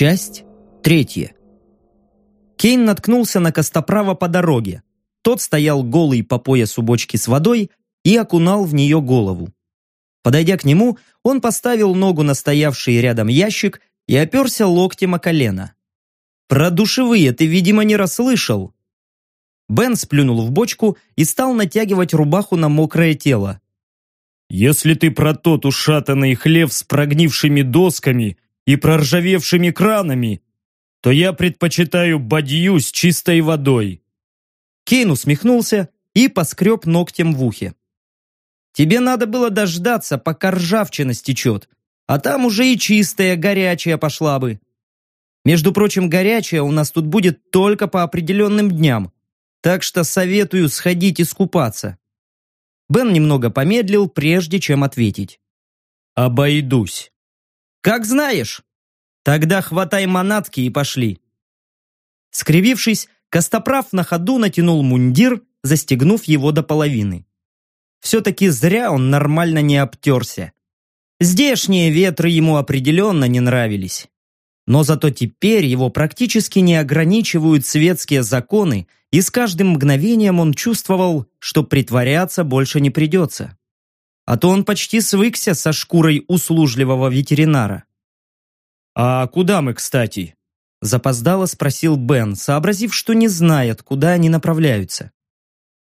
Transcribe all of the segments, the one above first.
Часть третья. Кейн наткнулся на Костоправа по дороге. Тот стоял голый по поясу бочки с водой и окунал в нее голову. Подойдя к нему, он поставил ногу на стоявший рядом ящик и оперся локтем о колено. «Про душевые ты, видимо, не расслышал». Бен сплюнул в бочку и стал натягивать рубаху на мокрое тело. «Если ты про тот ушатанный хлев с прогнившими досками и проржавевшими кранами, то я предпочитаю бадью с чистой водой». Кейн усмехнулся и поскреб ногтем в ухе. «Тебе надо было дождаться, пока ржавчина стечет, а там уже и чистая, горячая пошла бы. Между прочим, горячая у нас тут будет только по определенным дням, так что советую сходить искупаться». Бен немного помедлил, прежде чем ответить. «Обойдусь». «Как знаешь. Тогда хватай манатки и пошли». Скривившись, Костоправ на ходу натянул мундир, застегнув его до половины. Все-таки зря он нормально не обтерся. Здешние ветры ему определенно не нравились. Но зато теперь его практически не ограничивают светские законы, и с каждым мгновением он чувствовал, что притворяться больше не придется. А то он почти свыкся со шкурой услужливого ветеринара. «А куда мы, кстати?» Запоздало спросил Бен, сообразив, что не знает, куда они направляются.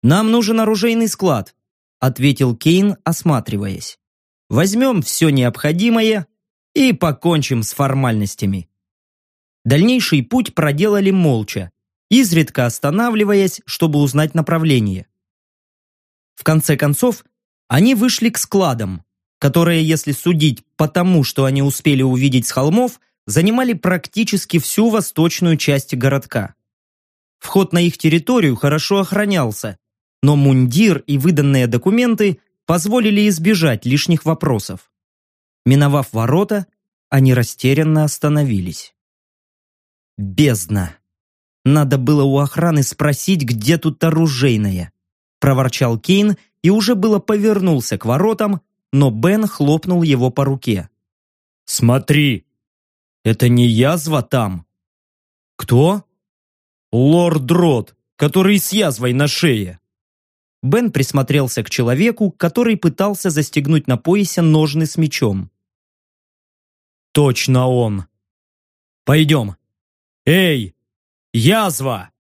«Нам нужен оружейный склад», ответил Кейн, осматриваясь. «Возьмем все необходимое и покончим с формальностями. Дальнейший путь проделали молча, изредка останавливаясь, чтобы узнать направление. В конце концов, они вышли к складам, которые, если судить по тому, что они успели увидеть с холмов, занимали практически всю восточную часть городка. Вход на их территорию хорошо охранялся, но мундир и выданные документы позволили избежать лишних вопросов. Миновав ворота, они растерянно остановились. «Бездна! Надо было у охраны спросить, где тут оружейная!» проворчал Кейн и уже было повернулся к воротам, но Бен хлопнул его по руке. «Смотри! Это не язва там!» «Кто?» «Лорд Дрот, который с язвой на шее!» Бен присмотрелся к человеку, который пытался застегнуть на поясе ножны с мечом. «Точно он! Пойдем! Эй, язва!»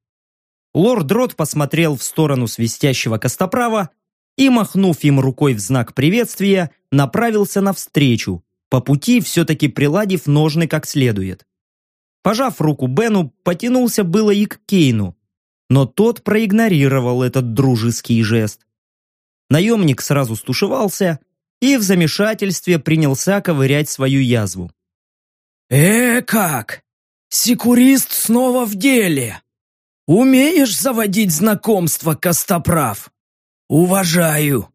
Лорд Рот посмотрел в сторону свистящего костоправа и, махнув им рукой в знак приветствия, направился навстречу, по пути все-таки приладив ножны как следует. Пожав руку Бену, потянулся было и к Кейну, но тот проигнорировал этот дружеский жест. Наемник сразу стушевался и в замешательстве принялся ковырять свою язву. «Э, как? Секурист снова в деле! Умеешь заводить знакомства, Костоправ? Уважаю!»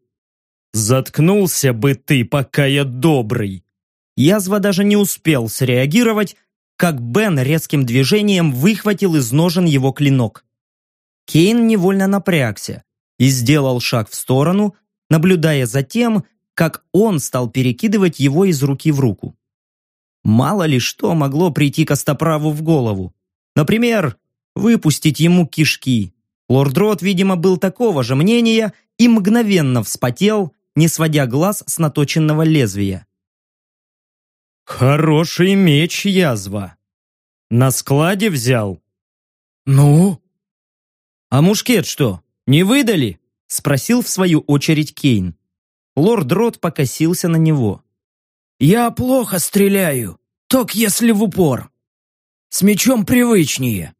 «Заткнулся бы ты, пока я добрый!» Язва даже не успел среагировать, как Бен резким движением выхватил из ножен его клинок. Кейн невольно напрягся и сделал шаг в сторону, наблюдая за тем, как он стал перекидывать его из руки в руку. Мало ли что могло прийти Костоправу в голову. Например, выпустить ему кишки. Лорд Рот, видимо, был такого же мнения и мгновенно вспотел, не сводя глаз с наточенного лезвия. «Хороший меч, язва. На складе взял?» «Ну?» «А мушкет что, не выдали?» – спросил в свою очередь Кейн. Лорд Рот покосился на него. «Я плохо стреляю, только если в упор. С мечом привычнее».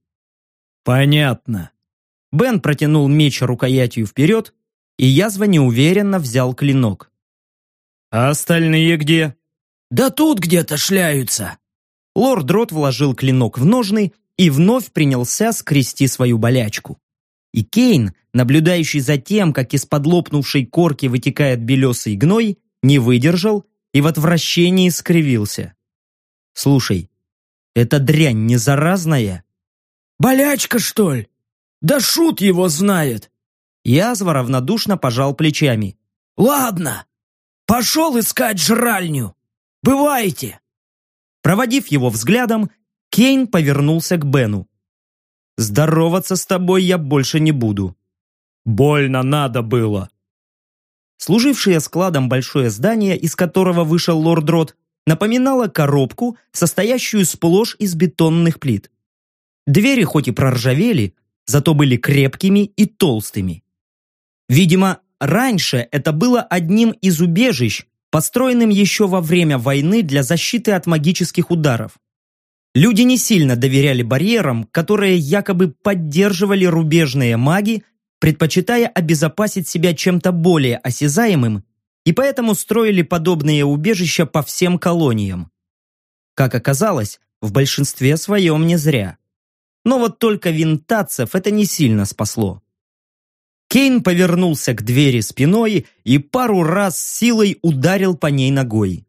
«Понятно». Бен протянул меч рукоятью вперед, и язва неуверенно взял клинок. «А остальные где?» «Да тут где-то шляются». Лорд Рот вложил клинок в ножны и вновь принялся скрести свою болячку. И Кейн, наблюдающий за тем, как из-под лопнувшей корки вытекает белесый гной, не выдержал и в отвращении скривился. «Слушай, эта дрянь не заразная?» «Болячка, что ли? Да шут его знает!» Язва равнодушно пожал плечами. «Ладно, пошел искать жральню. Бывайте!» Проводив его взглядом, Кейн повернулся к Бену. «Здороваться с тобой я больше не буду». «Больно надо было». Служившее складом большое здание, из которого вышел лорд Рот, напоминало коробку, состоящую сплошь из бетонных плит. Двери хоть и проржавели, зато были крепкими и толстыми. Видимо, раньше это было одним из убежищ, построенным еще во время войны для защиты от магических ударов. Люди не сильно доверяли барьерам, которые якобы поддерживали рубежные маги, предпочитая обезопасить себя чем-то более осязаемым, и поэтому строили подобные убежища по всем колониям. Как оказалось, в большинстве своем не зря. Но вот только винтадцев это не сильно спасло. Кейн повернулся к двери спиной и пару раз силой ударил по ней ногой.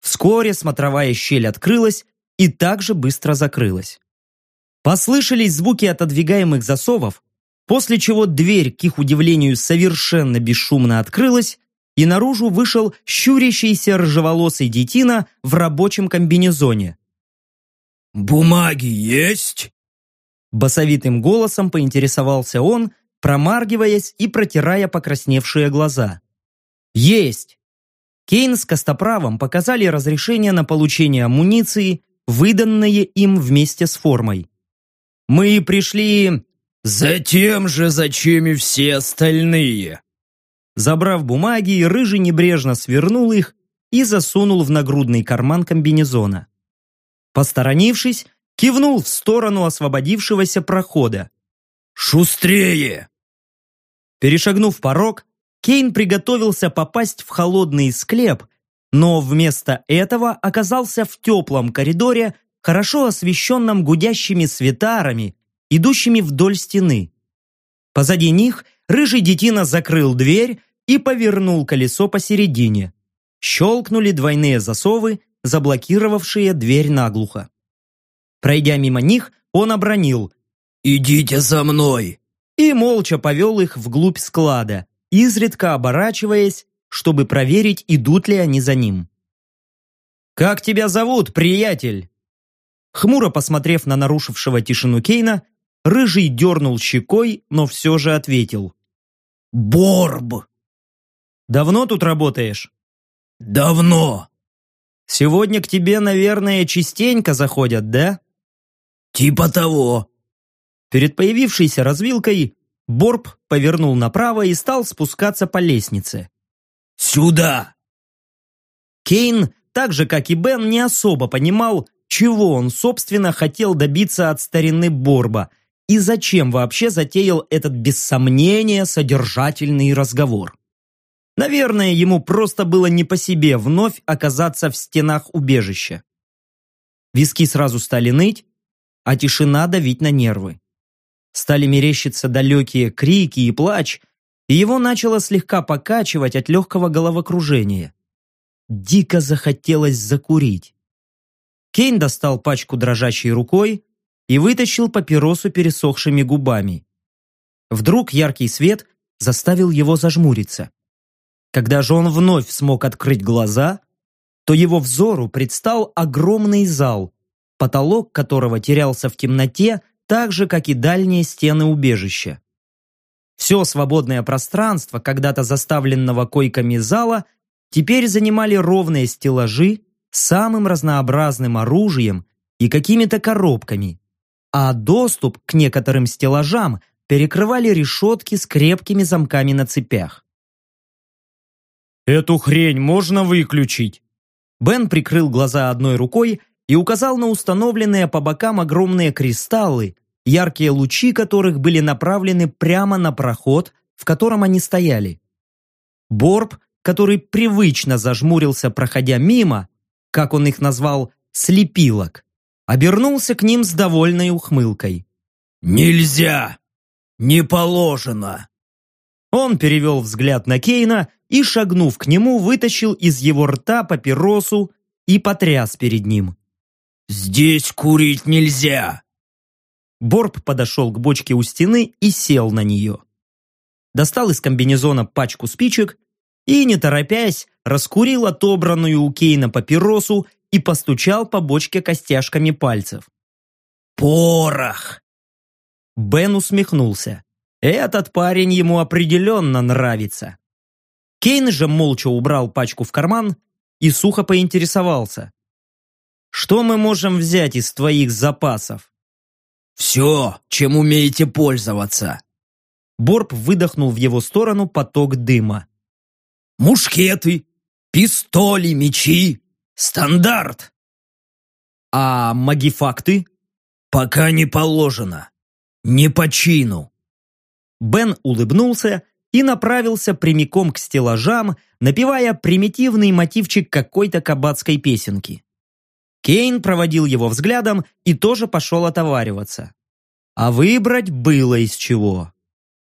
Вскоре смотровая щель открылась и также быстро закрылась. Послышались звуки отодвигаемых засовов, после чего дверь, к их удивлению, совершенно бесшумно открылась, и наружу вышел щурящийся рыжеволосый детина в рабочем комбинезоне. «Бумаги есть?» Басовитым голосом поинтересовался он, промаргиваясь и протирая покрасневшие глаза. «Есть!» Кейн с Костоправом показали разрешение на получение амуниции, выданное им вместе с формой. «Мы пришли...» «Затем же, зачем и все остальные?» Забрав бумаги, Рыжий небрежно свернул их и засунул в нагрудный карман комбинезона. Посторонившись, кивнул в сторону освободившегося прохода. «Шустрее!» Перешагнув порог, Кейн приготовился попасть в холодный склеп, но вместо этого оказался в теплом коридоре, хорошо освещенном гудящими светарами, идущими вдоль стены. Позади них рыжий детина закрыл дверь и повернул колесо посередине. Щелкнули двойные засовы, заблокировавшие дверь наглухо. Пройдя мимо них, он обронил «Идите за мной!» и молча повел их вглубь склада, изредка оборачиваясь, чтобы проверить, идут ли они за ним. «Как тебя зовут, приятель?» Хмуро посмотрев на нарушившего тишину Кейна, Рыжий дернул щекой, но все же ответил. «Борб!» «Давно тут работаешь?» «Давно!» «Сегодня к тебе, наверное, частенько заходят, да?» «Типа того!» Перед появившейся развилкой Борб повернул направо и стал спускаться по лестнице. «Сюда!» Кейн, так же как и Бен, не особо понимал, чего он, собственно, хотел добиться от старины Борба и зачем вообще затеял этот без сомнения содержательный разговор. Наверное, ему просто было не по себе вновь оказаться в стенах убежища. Виски сразу стали ныть, а тишина давить на нервы. Стали мерещиться далекие крики и плач, и его начало слегка покачивать от легкого головокружения. Дико захотелось закурить. Кейн достал пачку дрожащей рукой и вытащил папиросу пересохшими губами. Вдруг яркий свет заставил его зажмуриться. Когда же он вновь смог открыть глаза, то его взору предстал огромный зал, потолок которого терялся в темноте, так же, как и дальние стены убежища. Все свободное пространство, когда-то заставленного койками зала, теперь занимали ровные стеллажи с самым разнообразным оружием и какими-то коробками, а доступ к некоторым стеллажам перекрывали решетки с крепкими замками на цепях. «Эту хрень можно выключить?» Бен прикрыл глаза одной рукой и указал на установленные по бокам огромные кристаллы, яркие лучи которых были направлены прямо на проход, в котором они стояли. Борб, который привычно зажмурился, проходя мимо, как он их назвал, слепилок, обернулся к ним с довольной ухмылкой. «Нельзя! Не положено!» Он перевел взгляд на Кейна и, шагнув к нему, вытащил из его рта папиросу и потряс перед ним. «Здесь курить нельзя!» Борб подошел к бочке у стены и сел на нее. Достал из комбинезона пачку спичек и, не торопясь, раскурил отобранную у Кейна папиросу и постучал по бочке костяшками пальцев. Порох!» Бен усмехнулся. Этот парень ему определенно нравится. Кейн же молча убрал пачку в карман и сухо поинтересовался. «Что мы можем взять из твоих запасов?» «Все, чем умеете пользоваться». Борб выдохнул в его сторону поток дыма. «Мушкеты, пистоли, мечи, стандарт». «А магифакты?» «Пока не положено. Не по чину». Бен улыбнулся и направился прямиком к стеллажам, напевая примитивный мотивчик какой-то кабацкой песенки. Кейн проводил его взглядом и тоже пошел отовариваться. А выбрать было из чего.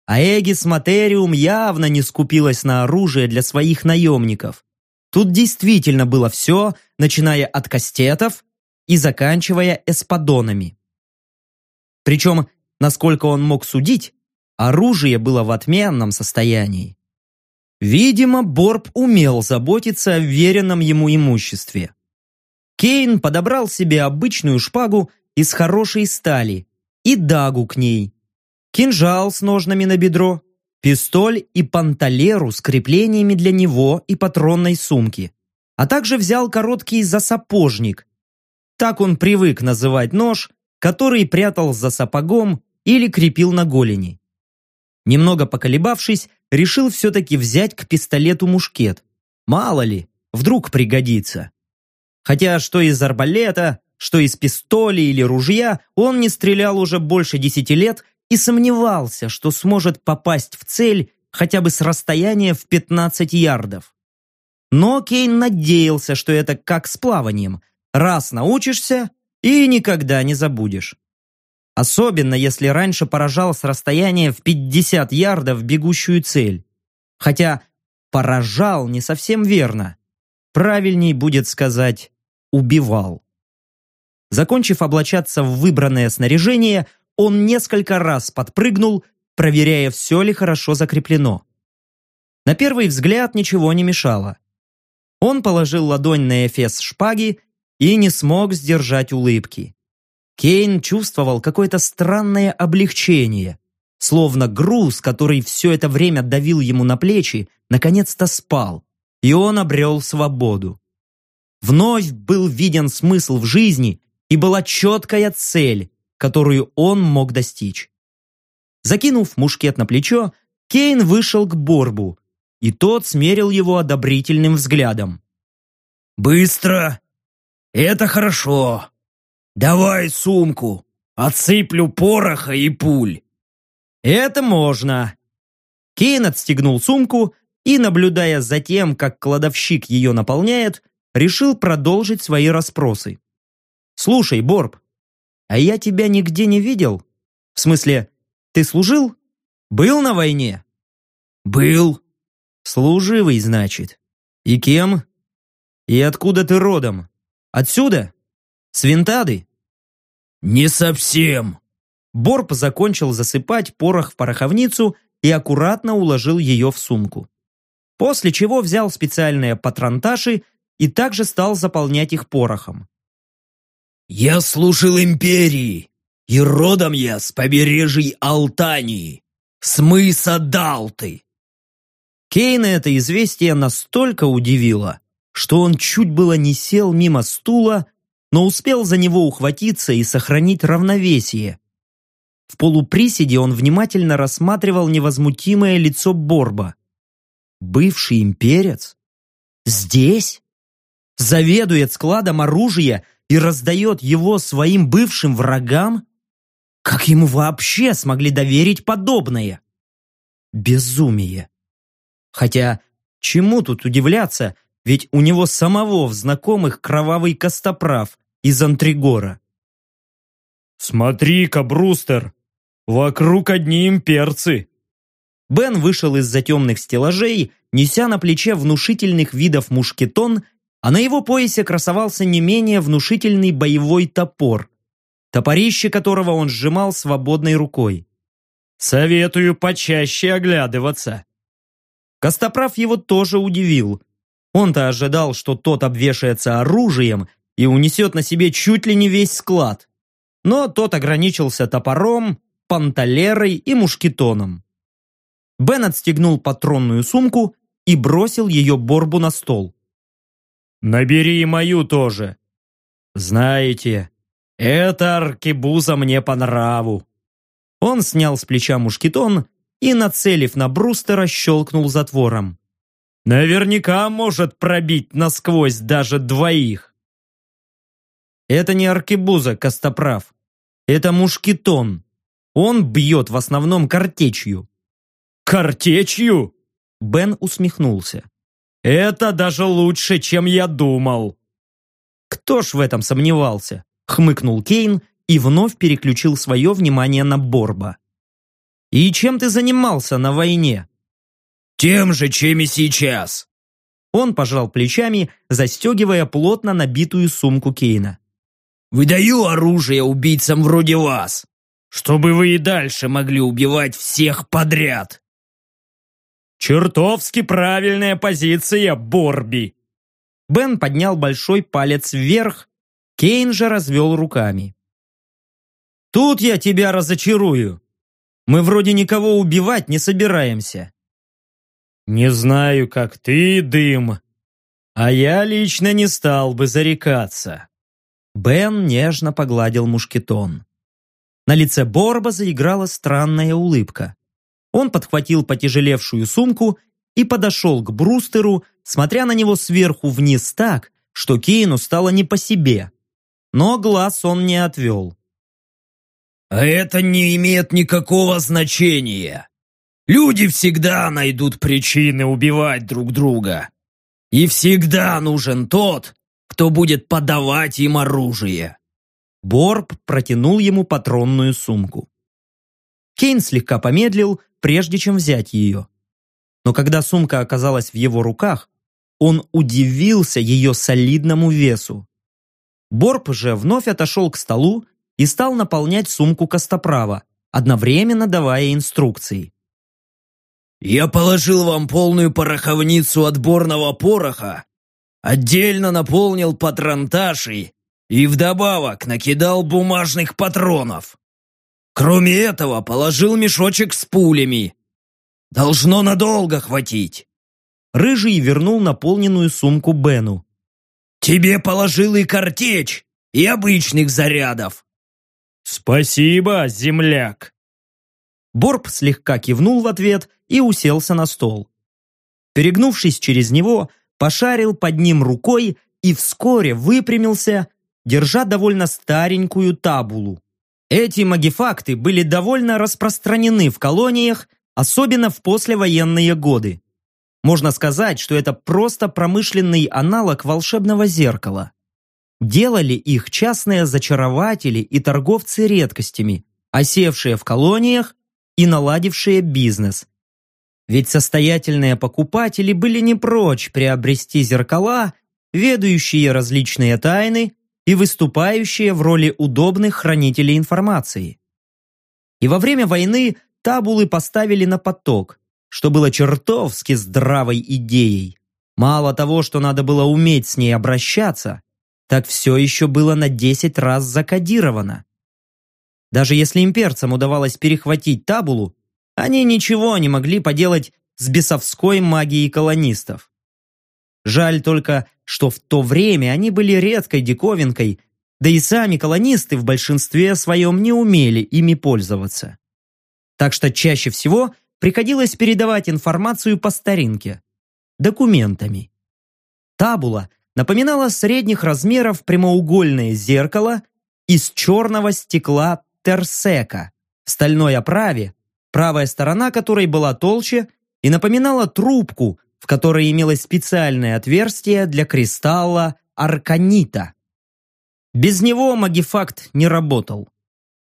А Материум явно не скупилась на оружие для своих наемников. Тут действительно было все, начиная от кастетов и заканчивая эспадонами. Причем, насколько он мог судить, оружие было в отменном состоянии. Видимо, Борб умел заботиться о веренном ему имуществе. Кейн подобрал себе обычную шпагу из хорошей стали и дагу к ней, кинжал с ножнами на бедро, пистоль и панталеру с креплениями для него и патронной сумки, а также взял короткий засапожник. Так он привык называть нож, который прятал за сапогом или крепил на голени. Немного поколебавшись, решил все-таки взять к пистолету мушкет. Мало ли, вдруг пригодится. Хотя что из арбалета, что из пистоли или ружья, он не стрелял уже больше десяти лет и сомневался, что сможет попасть в цель хотя бы с расстояния в 15 ярдов. Но Кейн надеялся, что это как с плаванием. Раз научишься и никогда не забудешь. Особенно, если раньше поражал с расстояния в 50 ярдов бегущую цель. Хотя поражал не совсем верно. Правильней будет сказать «убивал». Закончив облачаться в выбранное снаряжение, он несколько раз подпрыгнул, проверяя, все ли хорошо закреплено. На первый взгляд ничего не мешало. Он положил ладонь на эфес шпаги и не смог сдержать улыбки. Кейн чувствовал какое-то странное облегчение, словно груз, который все это время давил ему на плечи, наконец-то спал, и он обрел свободу. Вновь был виден смысл в жизни и была четкая цель, которую он мог достичь. Закинув мушкет на плечо, Кейн вышел к Борбу, и тот смерил его одобрительным взглядом. «Быстро! Это хорошо! Давай сумку, отсыплю пороха и пуль!» «Это можно!» Кейн отстегнул сумку и, наблюдая за тем, как кладовщик ее наполняет, решил продолжить свои расспросы. «Слушай, Борб, а я тебя нигде не видел? В смысле, ты служил? Был на войне?» «Был». «Служивый, значит. И кем? И откуда ты родом? Отсюда? С Винтады?» «Не совсем». Борб закончил засыпать порох в пороховницу и аккуратно уложил ее в сумку. После чего взял специальные патронташи и также стал заполнять их порохом. «Я служил империи, и родом я с побережья Алтании, с мыса Далты». Кейна это известие настолько удивило, что он чуть было не сел мимо стула, но успел за него ухватиться и сохранить равновесие. В полуприседе он внимательно рассматривал невозмутимое лицо Борба. Бывший имперец? Здесь? Заведует складом оружия и раздает его своим бывшим врагам? Как ему вообще смогли доверить подобное? Безумие. Хотя, чему тут удивляться, ведь у него самого в знакомых кровавый костоправ из Антригора. «Смотри-ка, Брустер, вокруг одни имперцы!» Бен вышел из-за темных стеллажей, неся на плече внушительных видов мушкетон, а на его поясе красовался не менее внушительный боевой топор, топорище которого он сжимал свободной рукой. «Советую почаще оглядываться». Костоправ его тоже удивил. Он-то ожидал, что тот обвешается оружием и унесет на себе чуть ли не весь склад. но тот ограничился топором, панталерой и мушкетоном. Бен отстегнул патронную сумку и бросил ее Борбу на стол. «Набери и мою тоже. Знаете, эта аркебуза мне по нраву». Он снял с плеча мушкетон и, нацелив на Брустера, щелкнул затвором. «Наверняка может пробить насквозь даже двоих». «Это не аркебуза, Костоправ. Это мушкетон. Он бьет в основном картечью». «Картечью?» Бен усмехнулся. «Это даже лучше, чем я думал!» «Кто ж в этом сомневался?» хмыкнул Кейн и вновь переключил свое внимание на Борба. «И чем ты занимался на войне?» «Тем же, чем и сейчас!» Он пожал плечами, застегивая плотно набитую сумку Кейна. «Выдаю оружие убийцам вроде вас, чтобы вы и дальше могли убивать всех подряд!» «Чертовски правильная позиция, Борби!» Бен поднял большой палец вверх, Кейн же развел руками. «Тут я тебя разочарую. Мы вроде никого убивать не собираемся». «Не знаю, как ты, Дым, а я лично не стал бы зарекаться». Бен нежно погладил мушкетон. На лице Борба заиграла странная улыбка. Он подхватил потяжелевшую сумку и подошел к Брустеру, смотря на него сверху вниз так, что Кейну стало не по себе. Но глаз он не отвел. «А это не имеет никакого значения. Люди всегда найдут причины убивать друг друга. И всегда нужен тот, кто будет подавать им оружие». Борб протянул ему патронную сумку. Кейн слегка помедлил, прежде чем взять ее. Но когда сумка оказалась в его руках, он удивился ее солидному весу. Борб же вновь отошел к столу и стал наполнять сумку Костоправа, одновременно давая инструкции. «Я положил вам полную пороховницу отборного пороха, отдельно наполнил патронташей и вдобавок накидал бумажных патронов. Кроме этого, положил мешочек с пулями. Должно надолго хватить. Рыжий вернул наполненную сумку Бену. «Тебе положил и картечь, и обычных зарядов». «Спасибо, земляк!» Борб слегка кивнул в ответ и уселся на стол. Перегнувшись через него, пошарил под ним рукой и вскоре выпрямился, держа довольно старенькую табулу. Эти магифакты были довольно распространены в колониях, особенно в послевоенные годы. Можно сказать, что это просто промышленный аналог волшебного зеркала. Делали их частные зачарователи и торговцы редкостями, осевшие в колониях и наладившие бизнес. Ведь состоятельные покупатели были не прочь приобрести зеркала, ведающие различные тайны и выступающие в роли удобных хранителей информации. И во время войны табулы поставили на поток, что было чертовски здравой идеей. Мало того, что надо было уметь с ней обращаться, так все еще было на 10 раз закодировано. Даже если имперцам удавалось перехватить табулу, они ничего не могли поделать с бесовской магией колонистов. Жаль только, что в то время они были редкой диковинкой, да и сами колонисты в большинстве своем не умели ими пользоваться. Так что чаще всего приходилось передавать информацию по старинке, документами. Табула напоминала средних размеров прямоугольное зеркало из черного стекла терсека в стальной оправе, правая сторона которой была толще и напоминала трубку, в которой имелось специальное отверстие для кристалла арканита. Без него магифакт не работал.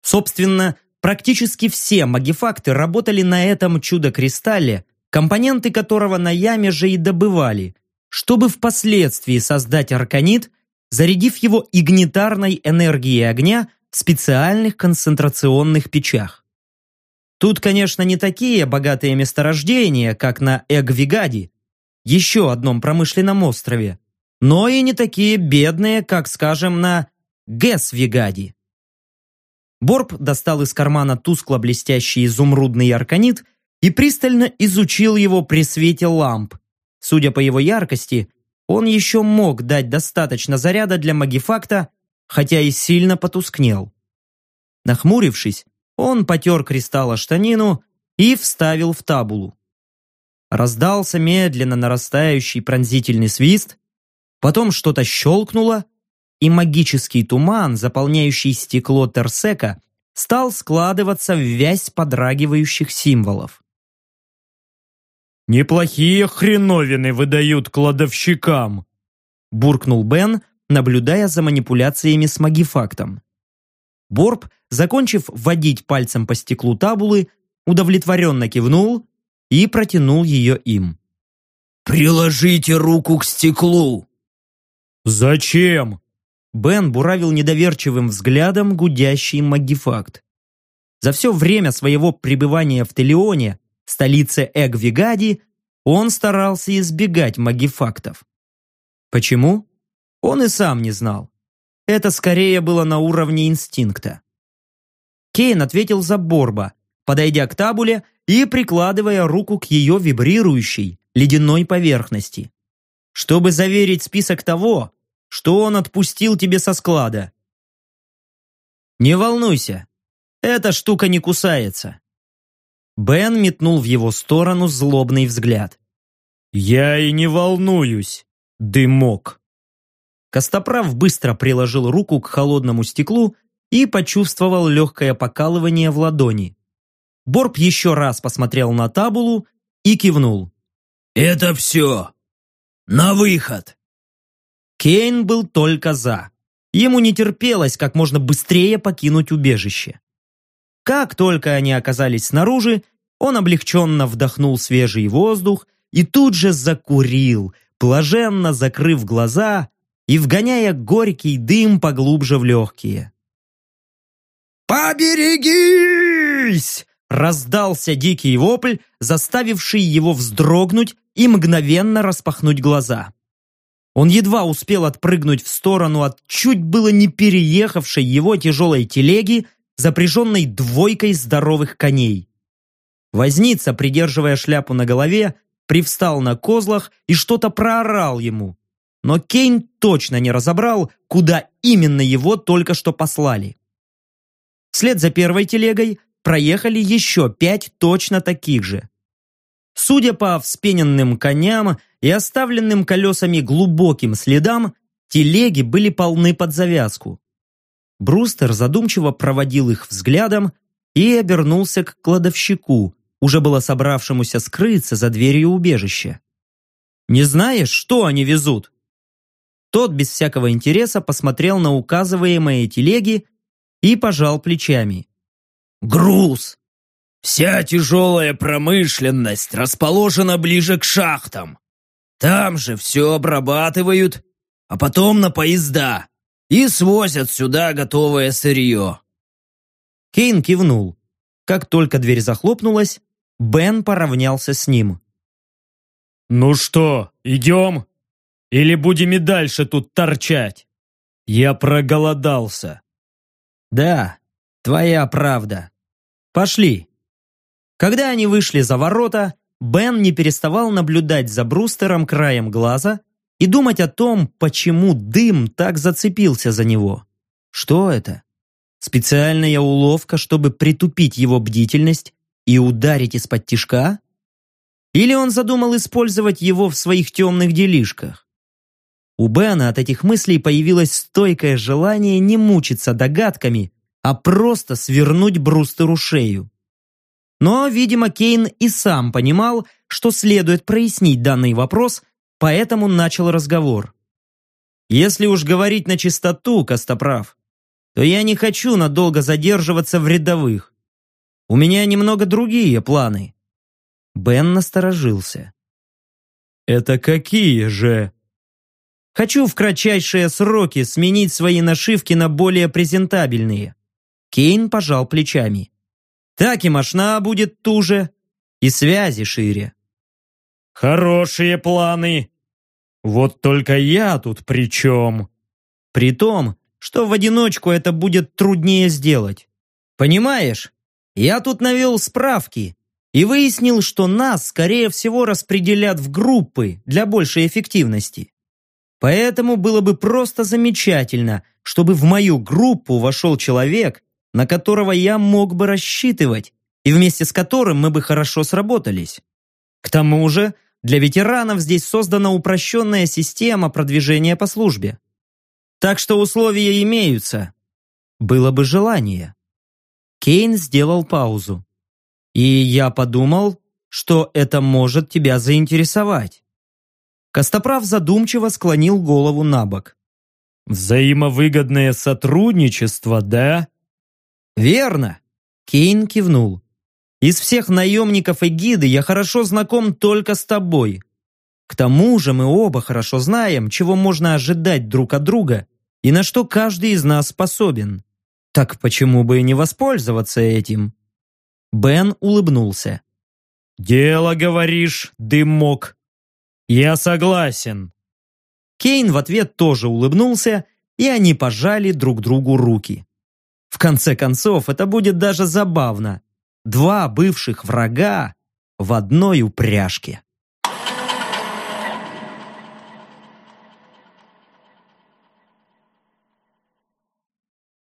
Собственно, Практически все магифакты работали на этом чудо-кристалле, компоненты которого на яме же и добывали, чтобы впоследствии создать арканит, зарядив его игнитарной энергией огня в специальных концентрационных печах. Тут, конечно, не такие богатые месторождения, как на Эгвигаде, еще одном промышленном острове, но и не такие бедные, как, скажем, на Гесвигаде. Борб достал из кармана тускло блестящий изумрудный арканит и пристально изучил его при свете ламп. Судя по его яркости, он еще мог дать достаточно заряда для магифакта, хотя и сильно потускнел. Нахмурившись, он потер кристалла штанину и вставил в табулу. Раздался медленно нарастающий пронзительный свист, потом что-то щелкнуло, и магический туман, заполняющий стекло Терсека, стал складываться в вязь подрагивающих символов. «Неплохие хреновины выдают кладовщикам», буркнул Бен, наблюдая за манипуляциями с магифактом. Борб, закончив водить пальцем по стеклу табулы, удовлетворенно кивнул и протянул ее им. «Приложите руку к стеклу!» «Зачем?» Бен буравил недоверчивым взглядом гудящий магифакт. За все время своего пребывания в Телеоне столице Эгвигади, он старался избегать магифактов. Почему? Он и сам не знал. Это скорее было на уровне инстинкта. Кейн ответил за Борба, подойдя к табуле и прикладывая руку к ее вибрирующей, ледяной поверхности. Чтобы заверить список того, что он отпустил тебе со склада. Не волнуйся, эта штука не кусается. Бен метнул в его сторону злобный взгляд. «Я и не волнуюсь, дымок!» Костоправ быстро приложил руку к холодному стеклу и почувствовал легкое покалывание в ладони. Борб еще раз посмотрел на табулу и кивнул. «Это все! На выход!» Кейн был только за. Ему не терпелось как можно быстрее покинуть убежище. Как только они оказались снаружи, он облегченно вдохнул свежий воздух и тут же закурил, блаженно закрыв глаза и вгоняя горький дым поглубже в легкие. «Поберегись!» Раздался дикий вопль, заставивший его вздрогнуть и мгновенно распахнуть глаза. Он едва успел отпрыгнуть в сторону от чуть было не переехавшей его тяжелой телеги, запряженной двойкой здоровых коней. Возница, придерживая шляпу на голове, привстал на козлах и что-то проорал ему. Но Кейн точно не разобрал, куда именно его только что послали. Вслед за первой телегой проехали еще пять точно таких же. Судя по вспененным коням и оставленным колесами глубоким следам, телеги были полны под завязку. Брустер задумчиво проводил их взглядом и обернулся к кладовщику, уже было собравшемуся скрыться за дверью убежища. «Не знаешь, что они везут?» Тот без всякого интереса посмотрел на указываемые телеги и пожал плечами. «Груз! Вся тяжелая промышленность расположена ближе к шахтам. Там же все обрабатывают, а потом на поезда и свозят сюда готовое сырье». Кейн кивнул. Как только дверь захлопнулась, Бен поравнялся с ним. «Ну что, идем? Или будем и дальше тут торчать? Я проголодался». «Да, твоя правда. Пошли». Когда они вышли за ворота, Бен не переставал наблюдать за Брустером краем глаза и думать о том, почему дым так зацепился за него. Что это? Специальная уловка, чтобы притупить его бдительность и ударить из-под тишка? Или он задумал использовать его в своих темных делишках? У Бена от этих мыслей появилось стойкое желание не мучиться догадками, а просто свернуть Брустеру шею. Но, видимо, Кейн и сам понимал, что следует прояснить данный вопрос – поэтому начал разговор. Если уж говорить на чистоту, Костоправ, то я не хочу надолго задерживаться в рядовых. У меня немного другие планы. Бен насторожился. «Это какие же?» «Хочу в кратчайшие сроки сменить свои нашивки на более презентабельные». Кейн пожал плечами. «Так и мошна будет туже, и связи шире. Хорошие планы. Вот только я тут при чем? При том, что в одиночку это будет труднее сделать. Понимаешь, я тут навел справки и выяснил, что нас, скорее всего, распределят в группы для большей эффективности. Поэтому было бы просто замечательно, чтобы в мою группу вошел человек, на которого я мог бы рассчитывать, и вместе с которым мы бы хорошо сработались. К тому же, для ветеранов здесь создана упрощенная система продвижения по службе. Так что условия имеются. Было бы желание. Кейн сделал паузу. И я подумал, что это может тебя заинтересовать. Костоправ задумчиво склонил голову на бок. «Взаимовыгодное сотрудничество, да?» «Верно!» Кейн кивнул. «Из всех наемников и гиды я хорошо знаком только с тобой. К тому же мы оба хорошо знаем, чего можно ожидать друг от друга и на что каждый из нас способен. Так почему бы и не воспользоваться этим?» Бен улыбнулся. «Дело, говоришь, дымок. Я согласен». Кейн в ответ тоже улыбнулся, и они пожали друг другу руки. В конце концов, это будет даже забавно. Два бывших врага в одной упряжке.